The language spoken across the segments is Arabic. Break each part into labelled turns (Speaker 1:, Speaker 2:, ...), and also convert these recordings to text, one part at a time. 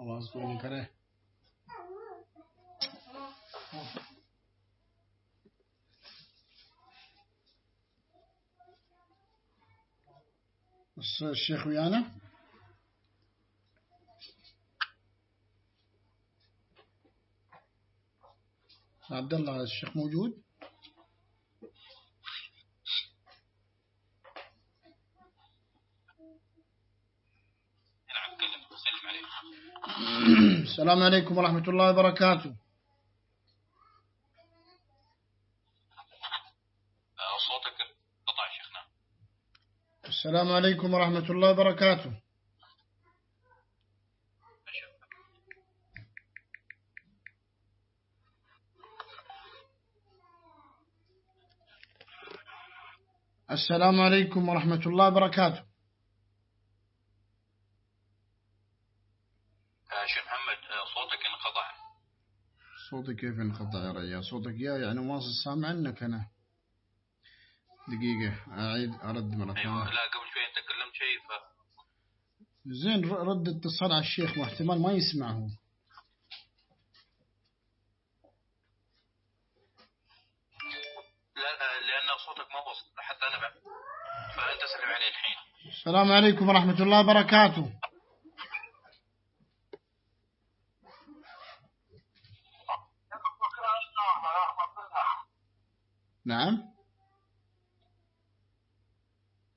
Speaker 1: الله أصبرني كره الشيخ ويانا. عبد الله الشيخ موجود. السلام عليكم ورحمة الله وبركاته.
Speaker 2: آه، صوتك قطع شيخنا
Speaker 1: السلام عليكم ورحمة الله وبركاته. السلام عليكم ورحمة الله وبركاته
Speaker 2: آه، شيخ محمد آه، صوتك انقطع
Speaker 1: صوتي كيف انقطع يا رجال صوتك يا يعني واصل. سامع عنك أنا. دقيقة. أعيد. أرد مرة
Speaker 2: أيوه
Speaker 1: ثانية.
Speaker 2: لا قبل شوي أنت تكلمت شيء ف
Speaker 1: زين رد اتصال على الشيخ واحتمال ما يسمعه.
Speaker 2: لا آه، لأن صوتك ما وصل. حتى أنا بعد. فأنت سلم علي الحين.
Speaker 1: السلام عليكم ورحمة الله وبركاته. نعم.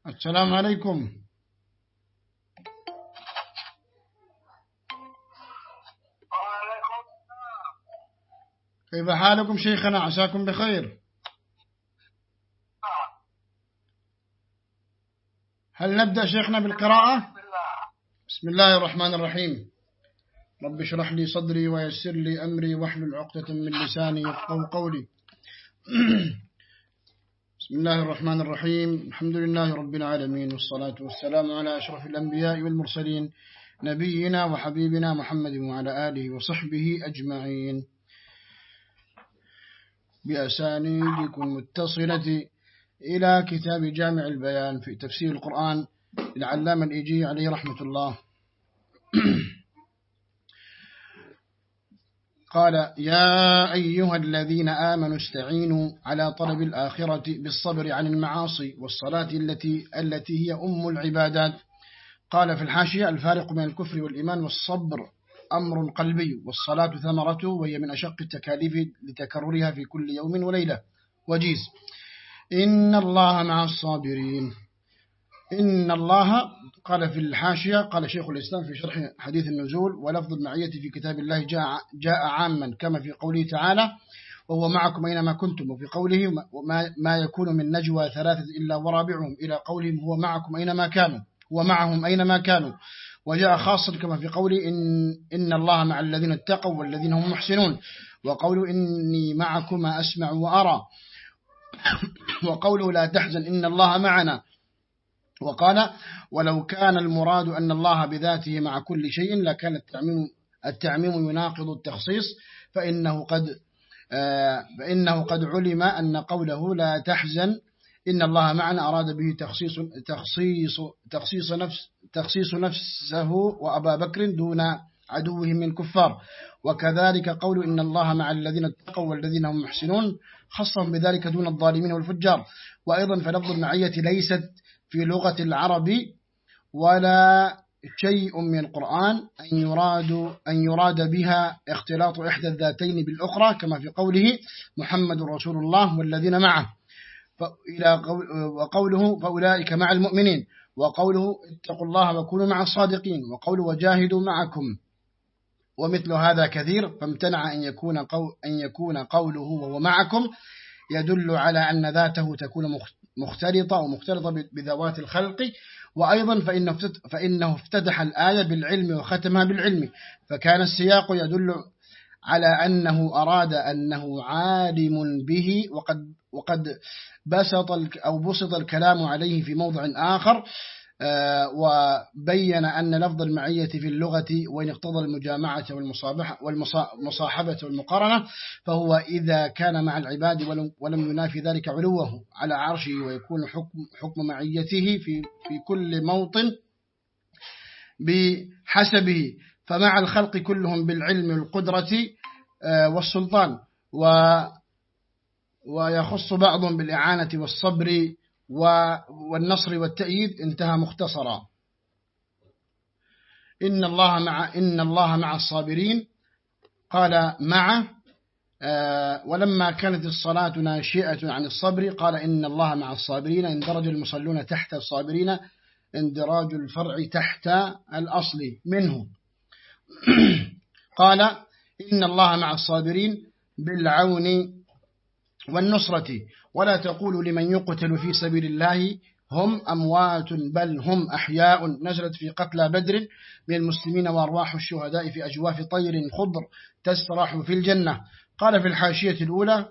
Speaker 1: السلام عليكم. كيف حالكم شيخنا؟ عساكم بخير. هل نبدأ شيخنا بالقراءة؟ بسم الله الرحمن الرحيم. رب اشرح لي صدري ويسر لي أمري واحلل عقدة من لساني يفقهوا قولي. بسم الله الرحمن الرحيم الحمد لله رب العالمين والصلاة والسلام على أشرف الأنبياء والمرسلين نبينا وحبيبنا محمد وعلى آله وصحبه أجمعين بأسانيدكم متصلة إلى كتاب جامع البيان في تفسير القرآن العلامة الإيجي عليه رحمة الله قال يا أيها الذين آمنوا استعينوا على طلب الآخرة بالصبر عن المعاصي والصلاة التي التي هي أم العبادات. قال في الحاشية الفارق بين الكفر والإيمان والصبر أمر قلبي والصلاة ثمرته وهي من أشق التكاليف لتكررها في كل يوم وليلة. وجيز. إن الله مع الصابرين. إن الله قال في الحاشية قال شيخ الإسلام في شرح حديث النزول ولفظ المعية في كتاب الله جاء, جاء عاما كما في قوله تعالى وهو معكم أينما كنتم وفي قوله وما ما يكون من نجوى ثلاثة إلا ورابعهم إلى قولهم هو معكم أينما كانوا هو معهم أينما كانوا وجاء خاصا كما في قوله إن, إن الله مع الذين اتقوا والذين هم محسنون وقوله إني معكما أسمع وأرى وقوله لا تحزن إن الله معنا وقال ولو كان المراد أن الله بذاته مع كل شيء لكان التعميم, التعميم يناقض التخصيص فإنه قد فإنه قد علم أن قوله لا تحزن إن الله معنا أراد به تخصيص تخصيص تخصيص نفس تخصيص نفسه وأبا بكر دون عدوه من الكفار وكذلك قول إن الله مع الذين اتقوا والذين هم محسنون خصهم بذلك دون الظالمين والفجار. وأيضا فلفظ المعية ليست في لغة العرب ولا شيء من القرآن أن يراد, أن يراد بها اختلاط إحدى الذاتين بالأخرى كما في قوله محمد رسول الله والذين معه. إلى وقوله فأولئك مع المؤمنين وقوله اتقوا الله وكونوا مع الصادقين وقوله وجاهدوا معكم. ومثل هذا كثير فامتنع أن يكون, قول أن يكون قوله وهو معكم يدل على أن ذاته تكون مختلطة ومختلطة بذوات الخلق وأيضا فإنه, فإنه افتتح الآية بالعلم وختمها بالعلم. فكان السياق يدل على أنه أراد أنه عالم به وقد, وقد بسط أو بسط الكلام عليه في موضع آخر. وبين أن لفظ المعية في اللغة وإن اقتضى المجامعة والمصاحبة والمقارنة فهو إذا كان مع العباد ولم ينافي ذلك علوه على عرشه ويكون حكم, حكم معيته في, في كل موطن بحسبه. فمع الخلق كلهم بالعلم والقدرة آه، والسلطان و ويخص بعضهم بالإعانة والصبر والنصر والتأييد انتهى مختصرا. إن الله مع إن الله مع الصابرين. قال مع آه، ولما كانت الصلاة ناشئة عن الصبر قال إن الله مع الصابرين اندرج المصلون تحت الصابرين اندراج الفرع تحت الأصل منه قال إن الله مع الصابرين بالعون والنصرة. ولا تقولوا لمن يقتل في سبيل الله هم أموات بل هم أحياء. نزلت في قتلى بدر من المسلمين وأرواح الشهداء في أجواف طير خضر تسرح في الجنة. قال في الحاشية الأولى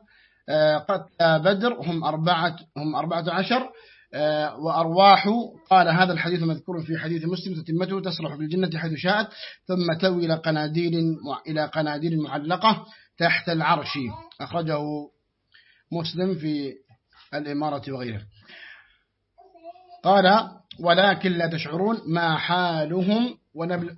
Speaker 1: آه، قتلى بدر هم أربعة, هم أربعة عشر آه، وأرواح. قال هذا الحديث مذكور في حديث مسلم تتمته تسرح في الجنة حيث شاءت ثم توي إلى قناديل إلى قناديل معلقة تحت العرش. أخرجه مسلم في الإمارة وغيره. قال ولكن لا تشعرون ما حالهم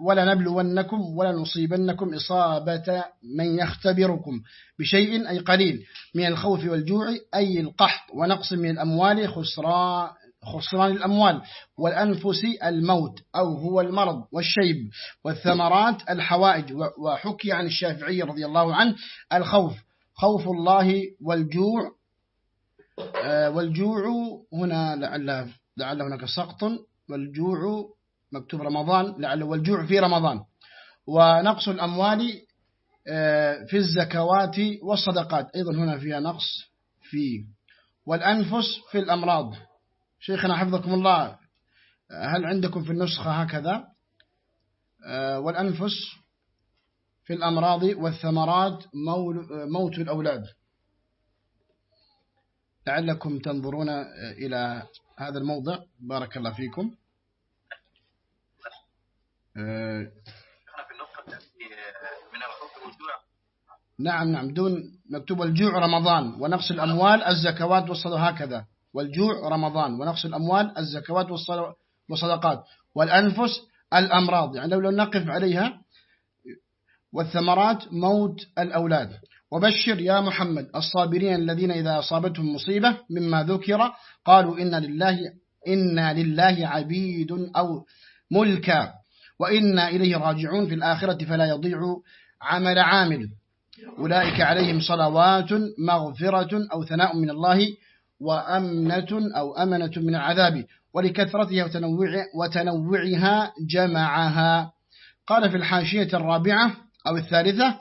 Speaker 1: ولا نبلونكم ولا نصيبنكم إصابة من يختبركم بشيء أي قليل من الخوف والجوع أي القحط ونقص من الأموال خسران خسران الأموال والأنفس الموت أو هو المرض والشيب والثمرات الحوائج وحكي عن الشافعي رضي الله عنه الخوف خوف الله والجوع آه، والجوع هنا لعل لعل هناك سقط. والجوع مكتوب رمضان لعل والجوع في رمضان. ونقص الأموال آه، في الزكوات والصدقات. أيضا هنا فيها نقص في. والأنفس في الأمراض. شيخنا حفظكم الله هل عندكم في النسخة هكذا؟ آه، والأنفس في الأمراض والثمرات موت الأولاد. لعلكم تنظرون إلى هذا الموضع. بارك الله فيكم. نعم نعم. دون مكتوب الجوع رمضان ونقص الأموال الزكوات والصدقات هكذا. والجوع رمضان ونقص الأموال الزكوات والصدقات. والأنفس الأمراض. يعني لو نقف عليها والثمرات موت الأولاد. وبشر يا محمد الصابرين الذين إذا أصابتهم مصيبة مما ذكر قالوا إن لله إنا لله عبيد أو ملكا وإنا إليه راجعون في الآخرة فلا يضيع عمل عامل. أولئك عليهم صلوات مغفرة أو ثناء من الله وأمنة أو أمنة من العذاب. ولكثرتها وتنوع وتنوعها جمعها. قال في الحاشية الرابعة أو الثالثة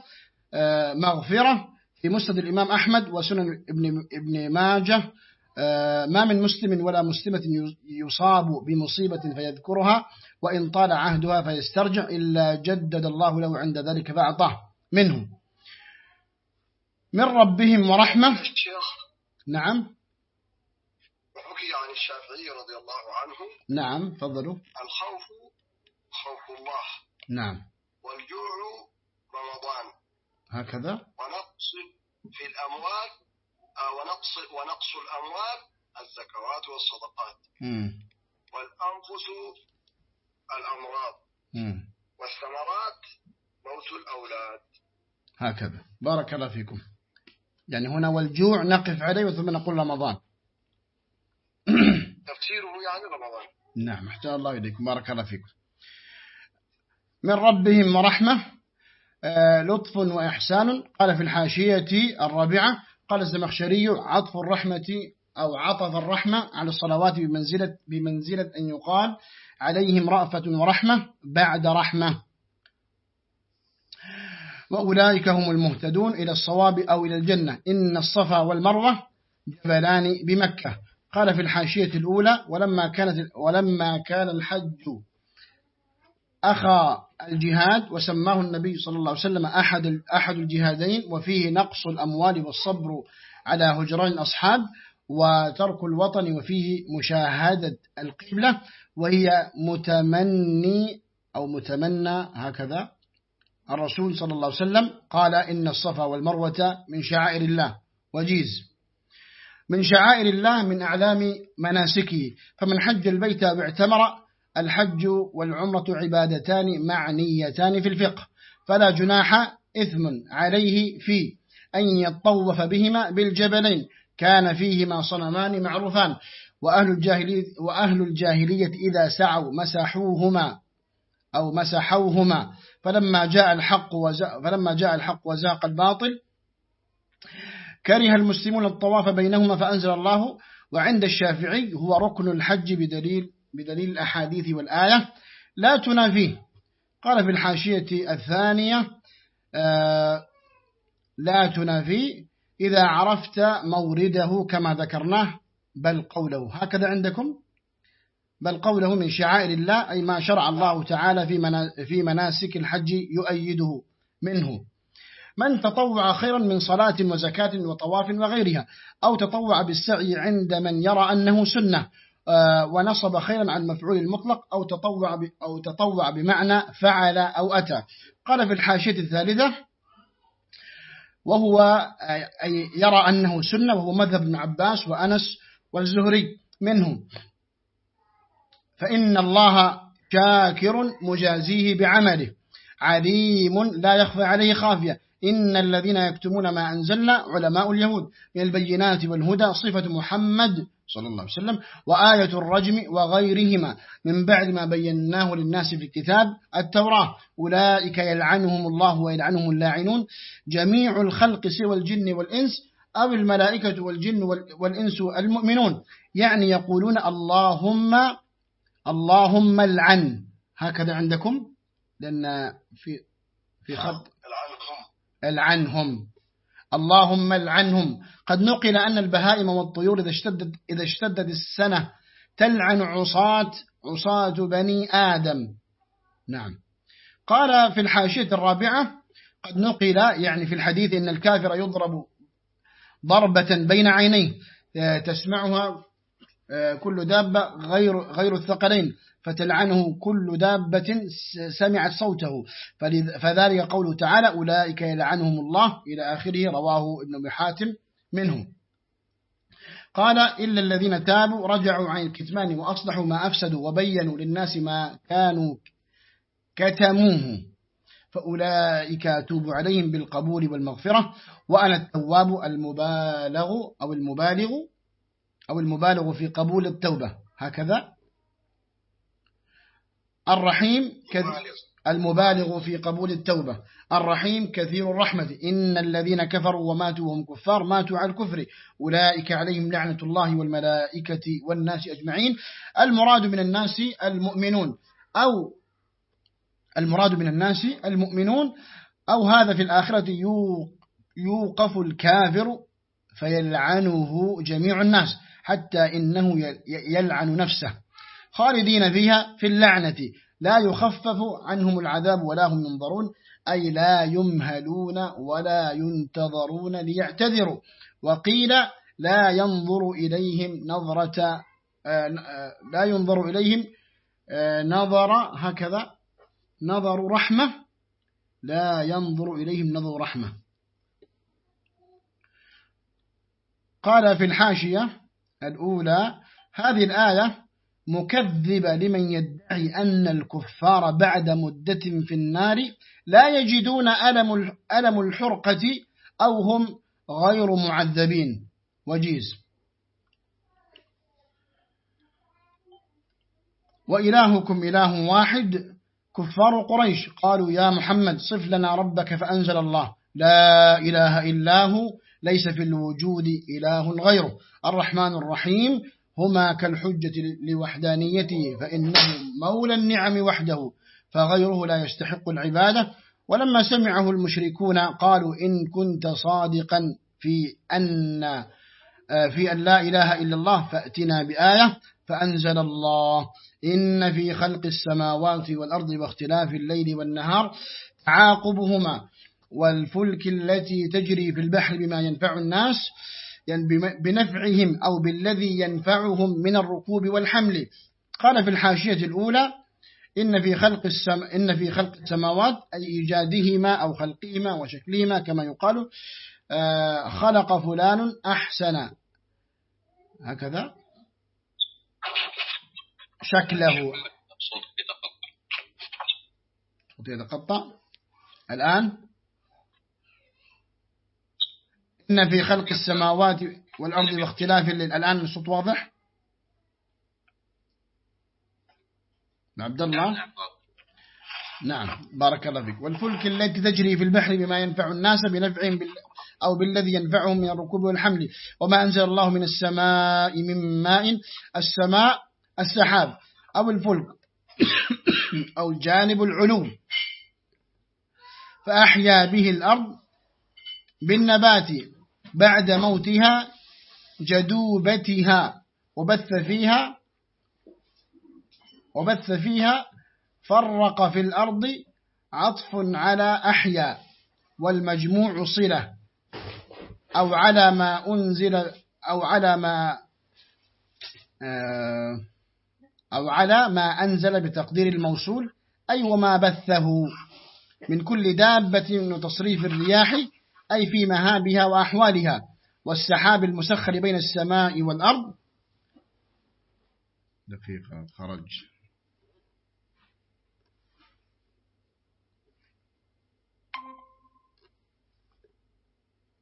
Speaker 1: آه، مغفرة في مسند الإمام أحمد وسنن ابن, ابن ماجه آه، ما من مسلم ولا مسلمة يصاب بمصيبة فيذكرها وإن طال عهدها فيسترجع إلا جدد الله له عند ذلك فأعطاه منه. من ربهم ورحمة. نعم.
Speaker 3: وحكي عن الشافعي رضي الله عنه.
Speaker 1: نعم فضلوا
Speaker 3: الخوف خوف الله.
Speaker 1: نعم.
Speaker 3: والجوع رمضان.
Speaker 1: هكذا؟
Speaker 3: ونقص في الأموال آه، ونقص ونقص الأموال الزكوات والصدقات.
Speaker 1: مم.
Speaker 3: والأنفس الأمراض.
Speaker 1: مم.
Speaker 3: والثمرات موت الأولاد.
Speaker 1: هكذا. بارك الله فيكم. يعني هنا والجوع نقف عليه ثم نقول رمضان.
Speaker 3: تفسيره يعني رمضان.
Speaker 1: نعم احتى الله إليكم. بارك الله فيكم. من ربهم ورحمة آه، لطف وإحسان. قال في الحاشية الرابعة قال الزمخشري عطف الرحمة أو عطف الرحمة على الصلوات بمنزلة, بمنزلة أن يقال عليهم رأفة ورحمة بعد رحمة. وأولئك هم المهتدون إلى الصواب أو إلى الجنة. إن الصفا والمروة جبلان بمكة. قال في الحاشية الأولى ولما, كانت ولما كان الحج أخا الجهاد وسماه النبي صلى الله عليه وسلم أحد, أحد الجهادين وفيه نقص الأموال والصبر على هجران الأصحاب وترك الوطن وفيه مشاهدة القبلة وهي متمني أو متمنى هكذا. الرسول صلى الله عليه وسلم قال إن الصفا والمروة من شعائر الله. وجيز. من شعائر الله من أعلام مناسكه. فمن حج البيت باعتمر الحج والعمرة عبادتان معنيتان في الفقه. فلا جناح إثم عليه في أن يطوف بهما بالجبلين. كان فيهما صنمان معروفان. وأهل الجاهلية, وأهل الجاهلية إذا سعوا مسحوهما أو مسحوهما. فلما جاء الحق فلما جاء الحق وزاق الباطل كره المسلمون الطواف بينهما فأنزل الله. وعند الشافعي هو ركن الحج بدليل بدليل الأحاديث والآية لا تنافيه. قال في الحاشية الثانية آه، لا تنافي إذا عرفت مورده كما ذكرناه بل قوله. هكذا عندكم؟ بل قوله من شعائر الله أي ما شرع الله تعالى في مناسك الحج يؤيده منه. من تطوع خيرا من صلاة وزكاة وطواف وغيرها أو تطوع بالسعي عند من يرى أنه سنة ونصب خيرا عن مفعول المطلق أو تطوع, أو تطوع بمعنى فعل أو أتى. قال في الحاشية الثالثة وهو أي يرى أنه سنة وهو مذهب ابن عباس وأنس والزهري منهم. فإن الله شاكر مجازيه بعمله. عليم لا يخفى عليه خافية. إن الذين يكتمون ما أنزلنا علماء اليهود. من البينات والهدى صفة محمد صلى الله عليه وسلم وآية الرجم وغيرهما من بعد ما بيناه للناس في الكتاب التوراة. أولئك يلعنهم الله ويلعنهم اللاعنون. جميع الخلق سوى الجن والإنس أو الملائكة والجن والإنس المؤمنون. يعني يقولون اللهم اللهم العن. هكذا عندكم؟ لأن في في خط. العنهم. اللهم العنهم. قد نقل أن البهائم والطيور إذا اشتدت, إذا اشتدت السنة تلعن عصاة عصاة بني آدم. نعم. قال في الحاشية الرابعة قد نقل يعني في الحديث إن الكافر يضرب ضربة بين عينيه تسمعها كل دابة غير غير الثقلين. فتلعنه كل دابة سمعت صوته. فذلك قوله تعالى أولئك يلعنهم الله إلى آخره رواه ابن محاتم منهم. قال إلا الذين تابوا رجعوا عن الكتمان وأصلحوا ما أفسدوا وبينوا للناس ما كانوا كتموه. فأولئك أتوب عليهم بالقبول والمغفرة. وأنا التواب المبالغ أو المبالغ أو المبالغ في قبول التوبة. هكذا الرحيم المبالغ. في قبول التوبة. الرحيم كثير الرحمة. إن الذين كفروا وماتوا وهم كفار ماتوا على الكفر. أولئك عليهم لعنة الله والملائكة والناس أجمعين. المراد من الناس المؤمنون. أو المراد من الناس المؤمنون. أو هذا في الآخرة يوقف الكافر فيلعنه جميع الناس. حتى إنه يلعن نفسه. خالدين فيها في اللعنة. لا يخفف عنهم العذاب ولا هم ينظرون أي لا يمهلون ولا ينتظرون ليعتذروا. وقيل لا ينظر إليهم نظرة آه، آه، لا ينظر إليهم آه، نظر هكذا نظر رحمة. لا ينظر إليهم نظر رحمة. قال في الحاشية الأولى هذه الآية مكذبة لمن يدعي أن الكفار بعد مدة في النار لا يجدون ألم الحرقة أو هم غير معذبين. وجيز. وإلهكم إله واحد كفار قريش. قالوا يا محمد صف لنا ربك فأنزل الله. لا إله إلا هو ليس في الوجود إله غيره. الرحمن الرحيم. هما كالحجة لوحدانيته فإنه مولى النعم وحده فغيره لا يستحق العبادة. ولما سمعه المشركون قالوا إن كنت صادقا في أن في أن لا إله إلا الله فأتنا بآية فأنزل الله إن في خلق السماوات والأرض واختلاف الليل والنهار تعاقبهما والفلك التي تجري في البحر بما ينفع الناس. بنفعهم أو بالذي ينفعهم من الركوب والحمل. قال في الحاشية الأولى إن في خلق السم إن في خلق السماوات أي إيجادهما أو خلقهما وشكلهما كما يقال آه، خلق فلان أحسن. هكذا. شكله.
Speaker 2: يتقطع.
Speaker 1: الآن إن في خلق السماوات والأرض واختلاف الليل الآن الصوت واضح؟ عبد الله؟
Speaker 2: نعم
Speaker 1: نعم بارك الله فيك. والفلك التي تجري في البحر بما ينفع الناس بنفعهم بال أو بالذي ينفعهم من الركوب والحمل. وما أنزل الله من السماء من ماء السماء السحاب أو الفلك أو الجانب العلو. فأحيا به الأرض بالنبات بعد موتها جدوبتها. وبث فيها وبث فيها فرق في الأرض عطف على أحيا والمجموع صلة. أو على ما أنزل أو على ما آه، أو على ما أنزل بتقدير الموصول أي وما بثه. من كل دابة وتصريف الرياح أي في مهابها وأحوالها والسحاب المسخر بين السماء والأرض. دقيقة خرج.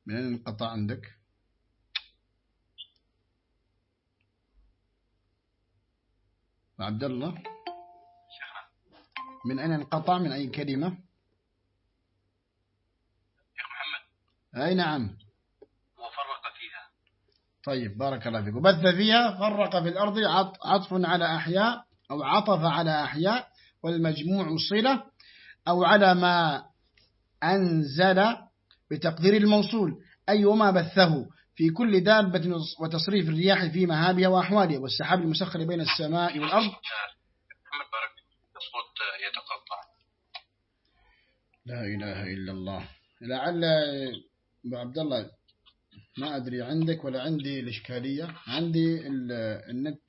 Speaker 1: من أين انقطع عندك؟ عبد الله؟ من أين انقطع؟ من أي كلمة
Speaker 2: شيخ محمد
Speaker 1: أي نعم.
Speaker 2: وفرق فيها.
Speaker 1: طيب بارك الله فيك وبث فيها فرق في الأرض عط- عطف على أحياء أو عطف على أحياء والمجموع صلة أو على ما أنزل بتقدير الموصول. أي وما بثه؟ في كل دابة وتصريف الرياح في مهابها وأحوالها والسحاب المسخر بين السماء والأرض.
Speaker 2: يتقطع.
Speaker 1: لا إله إلا الله. لعل أبو عبد الله ما أدري عندك ولا عندي الإشكالية؟ عندي ال- النت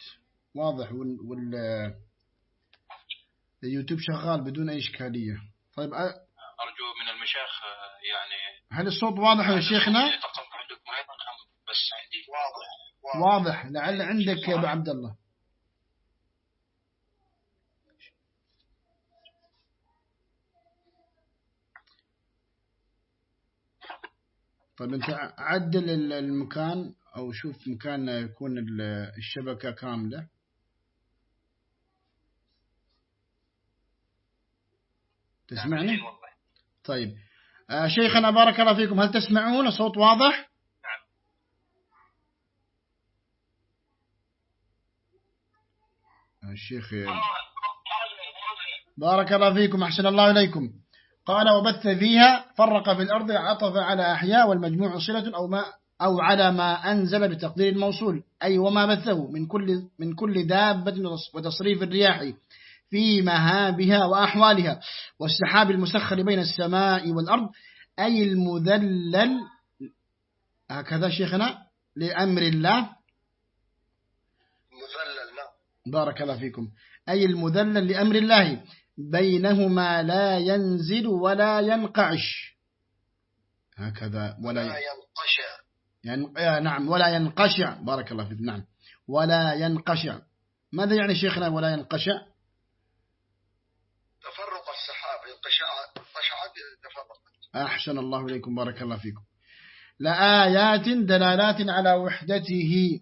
Speaker 1: واضح وال وال- اليوتيوب شغال بدون أي إشكالية. طيب أ-
Speaker 2: أرجو من المشايخ آه، يعني
Speaker 1: هل الصوت واضح يا شيخنا؟
Speaker 2: بس عندي؟
Speaker 3: واضح واضح.
Speaker 1: واضح. لعل عندك يا أبو عبد الله. طيب أنت عدل ال- المكان أو شوف مكان يكون ال- الشبكة كاملة. تسمعني؟
Speaker 2: والله.
Speaker 1: طيب. آه، شيخنا بارك الله فيكم هل تسمعون؟ الصوت واضح؟
Speaker 2: نعم.
Speaker 1: الشيخ بارك الله فيكم أحسن الله إليكم. قال وبث فيها فرق في الأرض عطف على أحياء والمجموع صلة أو ما أو على ما أنزل بتقدير الموصول أي وما بثه من كل من كل دابة وتصريف الرياح في مهابها وأحوالها والسحاب المسخر بين السماء والأرض أي المذلل هكذا شيخنا لأمر الله.
Speaker 3: مذلل نعم.
Speaker 1: بارك الله فيكم. أي المذلل لأمر الله. بينهما لا ينزل ولا ينقعش. هكذا
Speaker 3: لا
Speaker 1: ولا
Speaker 3: ينقشع.
Speaker 1: ين... آه، نعم ولا ينقشع. بارك الله فيك. نعم. ولا ينقشع. ماذا يعني شيخنا ولا ينقشع؟
Speaker 3: تفرق السحاب انقشاع انقشعت تفرقت
Speaker 1: أحسن الله إليكم. بارك الله فيكم. لآيات دلالات على وحدته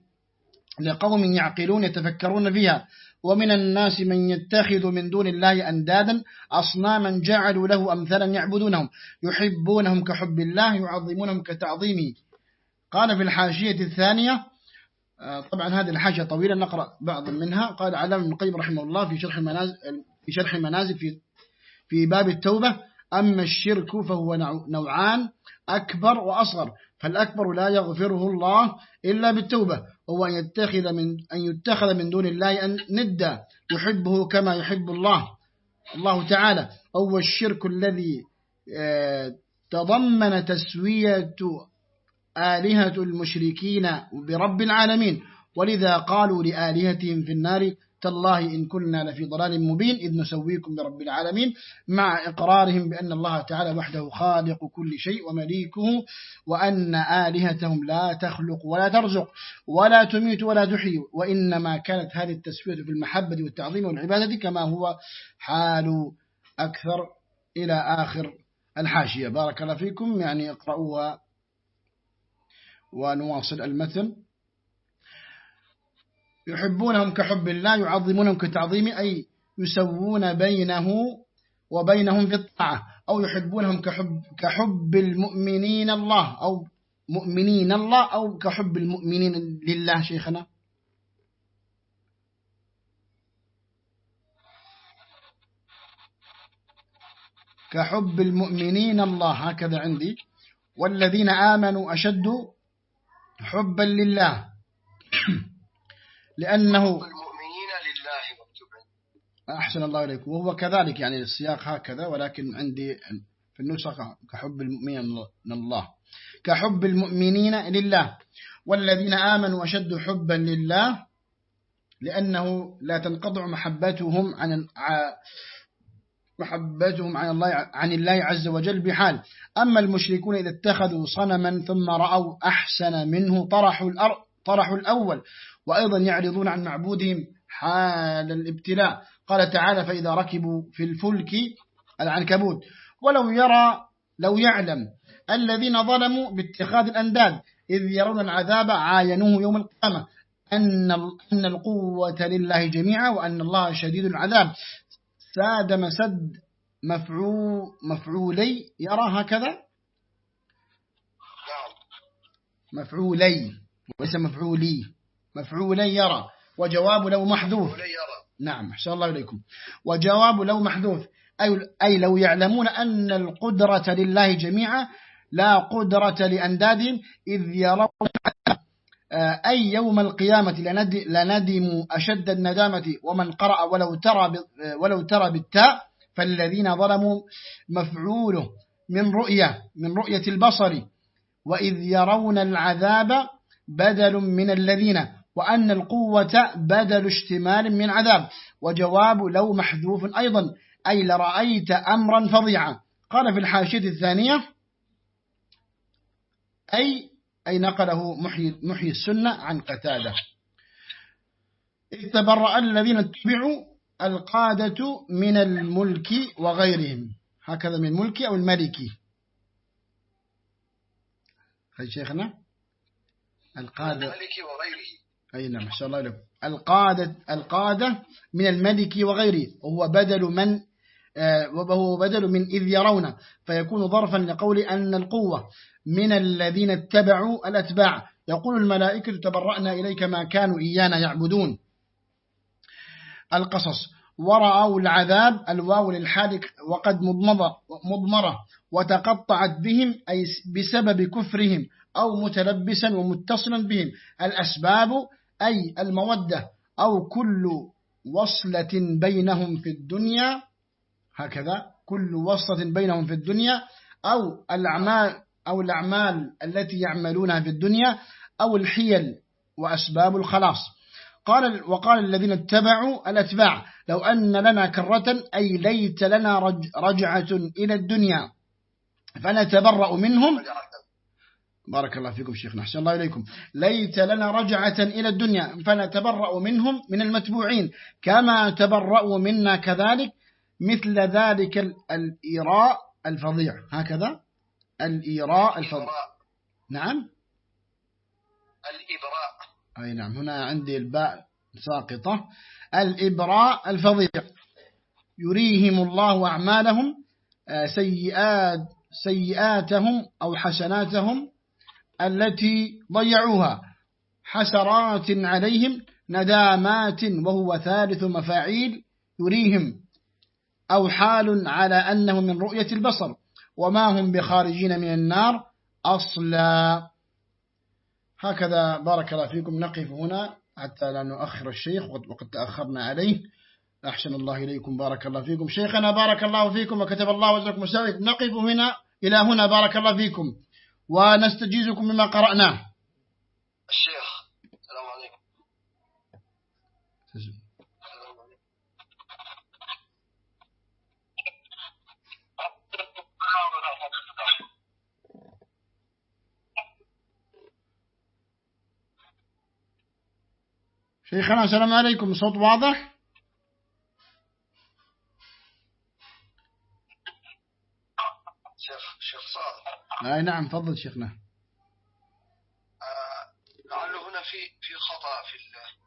Speaker 1: لقوم يعقلون يتفكرون فيها. ومن الناس من يتخذ من دون الله أندادا أصناما جعلوا له أمثالا يعبدونهم يحبونهم كحب الله يعظمونهم كتعظيمه قال في الحاشية الثانية آه، طبعا هذه الحاشية طويلة نقرأ بعض منها. قال علام ابن القيم رحمه الله في شرح منازل في شرح منازل في في باب التوبة أما الشرك فهو نوع- نوعان أكبر وأصغر. فالأكبر لا يغفره الله إلا بالتوبة. هو أن يتخذ من أن يتخذ من دون الله أن ندا يحبه كما يحب الله. الله تعالى. هو الشرك الذي آه، تضمن تسوية آلهة المشركين برب العالمين. ولذا قالوا لآلهتهم في النار تالله إن كنا لفي ضلال مبين إذ نسويكم برب العالمين مع إقرارهم بأن الله تعالى وحده خالق كل شيء ومليكه وأن آلهتهم لا تخلق ولا ترزق ولا تميت ولا تحيي وإنما كانت هذه التسوية في المحبة والتعظيم والعبادة كما هو حال أكثر إلى آخر الحاشية. بارك الله فيكم. يعني اقرأوها ونواصل المثل يحبونهم كحب الله يعظمونهم كتعظيم أي يسوون بينه وبينهم في الطاعة أو يحبونهم كحب, كحب المؤمنين الله أو مؤمنين الله أو كحب المؤمنين لله شيخنا. كحب المؤمنين الله هكذا عندي. والذين آمنوا أشد حبا لله. لأنه
Speaker 3: المؤمنين لله مكتوب
Speaker 1: أحسن الله إليك وهو كذلك يعني السياق هكذا ولكن عندي في النسخة كحب المؤمنين لله كحب المؤمنين لله. والذين آمنوا أشد حبا لله لأنه لا تنقطع محبتهم عن محبتهم عن الله عن الله عز وجل بحال. أما المشركون إذا اتخذوا صنما ثم رأوا أحسن منه طرحوا الأرض طرحوا الأول. وأيضا يعرضون عن معبودهم حال الابتلاء. قال تعالى فإذا ركبوا في الفلك العنكبوت. ولو يرى لو يعلم الذين ظلموا باتخاذ الأنداد إذ يرون العذاب عاينوه يوم القيامة. أن أن القوة لله جميعا وأن الله شديد العذاب. ساد مسد مفعول مفعولي يرى هكذا؟ مفعولي وليس مفعولي. مفعولي يرى وجواب لو محذوف. نعم أحسن الله إليكم. وجواب لو محذوف أي, أي لو يعلمون أن القدرة لله جميعا لا قدرة لأندادهم إذ يرون آه، أي يوم القيامة لند- لندموا أشد الندامة ومن قرأ ولو ترى آه، ولو ترى بالتاء فالذين ظلموا مفعوله من رؤية من رؤية البصر. وإذ يرون العذاب بدل من الذين وأن القوة بدل اشتمال من عذاب. وجواب لو محذوف أيضا أي لرأيت أمرا فظيعا. قال في الحاشية الثانية أي أي نقله محيي, محيي السنة عن قتادة. إذ تبرأ الذين اتبعوا القادة من الملك وغيرهم. هكذا من الملك أو الملك. هاي شيخنا القادة.
Speaker 3: الملك وغيره.
Speaker 1: أي نعم شاء الله لكم القادة, القادة من الملك وغيره وهو بدل من آه، وهو بدل من إذ يرون. فيكون ظرفا لقول أن القوة من الذين اتبعوا الأتباع. يقول الملائكة تبرأنا إليك ما كانوا إيانا يعبدون. القصص ورأوا العذاب الواو للحالك وقد مضمرة وتقطعت بهم أي بسبب كفرهم أو متلبسا ومتصلا بهم. الأسباب أي المودة أو كل وصلة بينهم في الدنيا هكذا كل وصلة بينهم في الدنيا أو الأعمال أو الأعمال التي يعملونها في الدنيا أو الحيل وأسباب الخلاص. قال وقال الذين اتبعوا الأتباع لو أن لنا كرة أي ليت لنا رج رجعة إلى الدنيا فنتبرأ منهم. بارك الله فيكم شيخنا أحسن الله إليكم. ليت لنا رجعة إلى الدنيا فنتبرأ منهم من المتبوعين. كما تبرأوا منا كذلك مثل ذلك ال- الإيراء الفظيع. هكذا؟ الإيراء الفظيع. نعم؟
Speaker 3: الإبراء.
Speaker 1: أي نعم هنا عندي الباء ساقطة. الإبراء الفظيع. يريهم الله أعمالهم آه، سيئات سيئاتهم أو حسناتهم التي ضيعوها. حسرات عليهم ندامات وهو ثالث مفاعيل يريهم. أو حال على أنه من رؤية البصر. وما هم بخارجين من النار أصلا. هكذا بارك الله فيكم. نقف هنا حتى لا نؤخر الشيخ وقد تأخرنا عليه. أحسن الله إليكم. بارك الله فيكم. شيخنا بارك الله فيكم وكتب الله وزركم سعيد نقف هنا إلى هنا. بارك الله فيكم. ونستجيزكم مما قرأناه.
Speaker 3: الشيخ السلام عليكم.
Speaker 1: شيخنا السلام عليكم. صوت واضح؟ أي نعم فضل شيخنا.
Speaker 3: آه، لعله هنا في في خطأ في ال-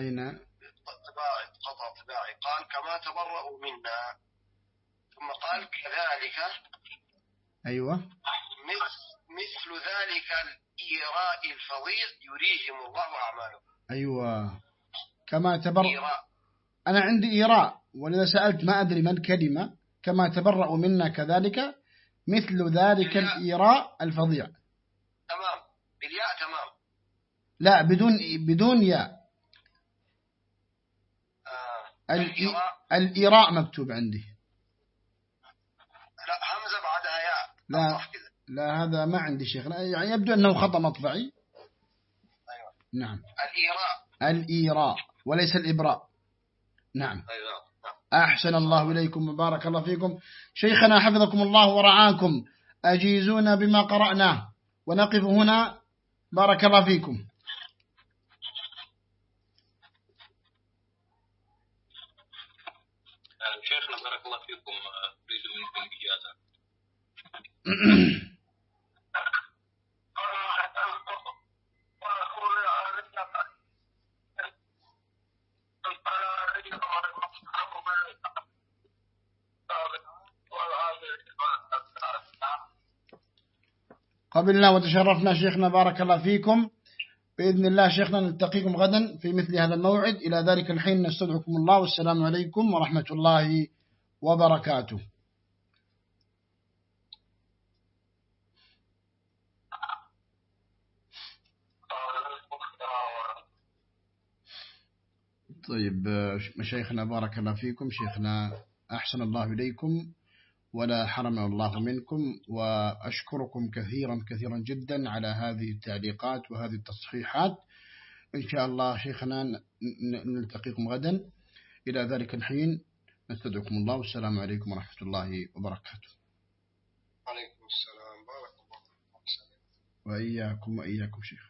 Speaker 1: أين
Speaker 3: الطباعي خطأ طباعي. قال كما تبرأوا منا. ثم قال كذلك
Speaker 1: أيوة.
Speaker 3: مثل مثل ذلك الإيراء الفظيع يريهم الله أعمالهم.
Speaker 1: أيوة. كما تبر
Speaker 3: إيراء.
Speaker 1: أنا عندي إيراء ولذا سألت ما أدري ما الكلمة. كما تبرأوا منا كذلك مثل ذلك الإيراء الفظيع.
Speaker 3: تمام. بالياء تمام.
Speaker 1: لا بدون بدون ياء.
Speaker 3: آه.
Speaker 1: الإي-
Speaker 3: الإيراء.
Speaker 1: الإيراء مكتوب عندي.
Speaker 3: لا همزة بعدها ياء.
Speaker 1: لا. لا هذا ما عندي شيخ. يعني يبدو أنه خطأ مطبعي.
Speaker 3: أيوة.
Speaker 1: نعم.
Speaker 3: الإيراء.
Speaker 1: الإيراء وليس الإبراء. نعم.
Speaker 3: أيوة.
Speaker 1: أحسن الله إليكم وبارك الله فيكم. شيخنا حفظكم الله ورعاكم. أجيزونا بما قرأناه ونقف هنا. بارك الله فيكم.
Speaker 2: شيخنا بارك الله فيكم. أريد منكم إجازة
Speaker 1: قبلنا وتشرفنا شيخنا بارك الله فيكم. بإذن الله شيخنا نلتقيكم غدا في مثل هذا الموعد. إلى ذلك الحين نستودعكم الله. والسلام عليكم ورحمة الله وبركاته. طيب مشايخنا بارك الله فيكم. شيخنا أحسن الله إليكم. ولا حرم الله منكم وأشكركم كثيرا كثيرا جدا على هذه التعليقات وهذه التصحيحات. إن شاء الله شيخنا نلتقيكم غدا. إلى ذلك الحين نستدعكم الله. والسلام عليكم ورحمة الله وبركاته.
Speaker 3: عليكم السلام. بارك الله
Speaker 1: وإياكم وإياكم شيخ.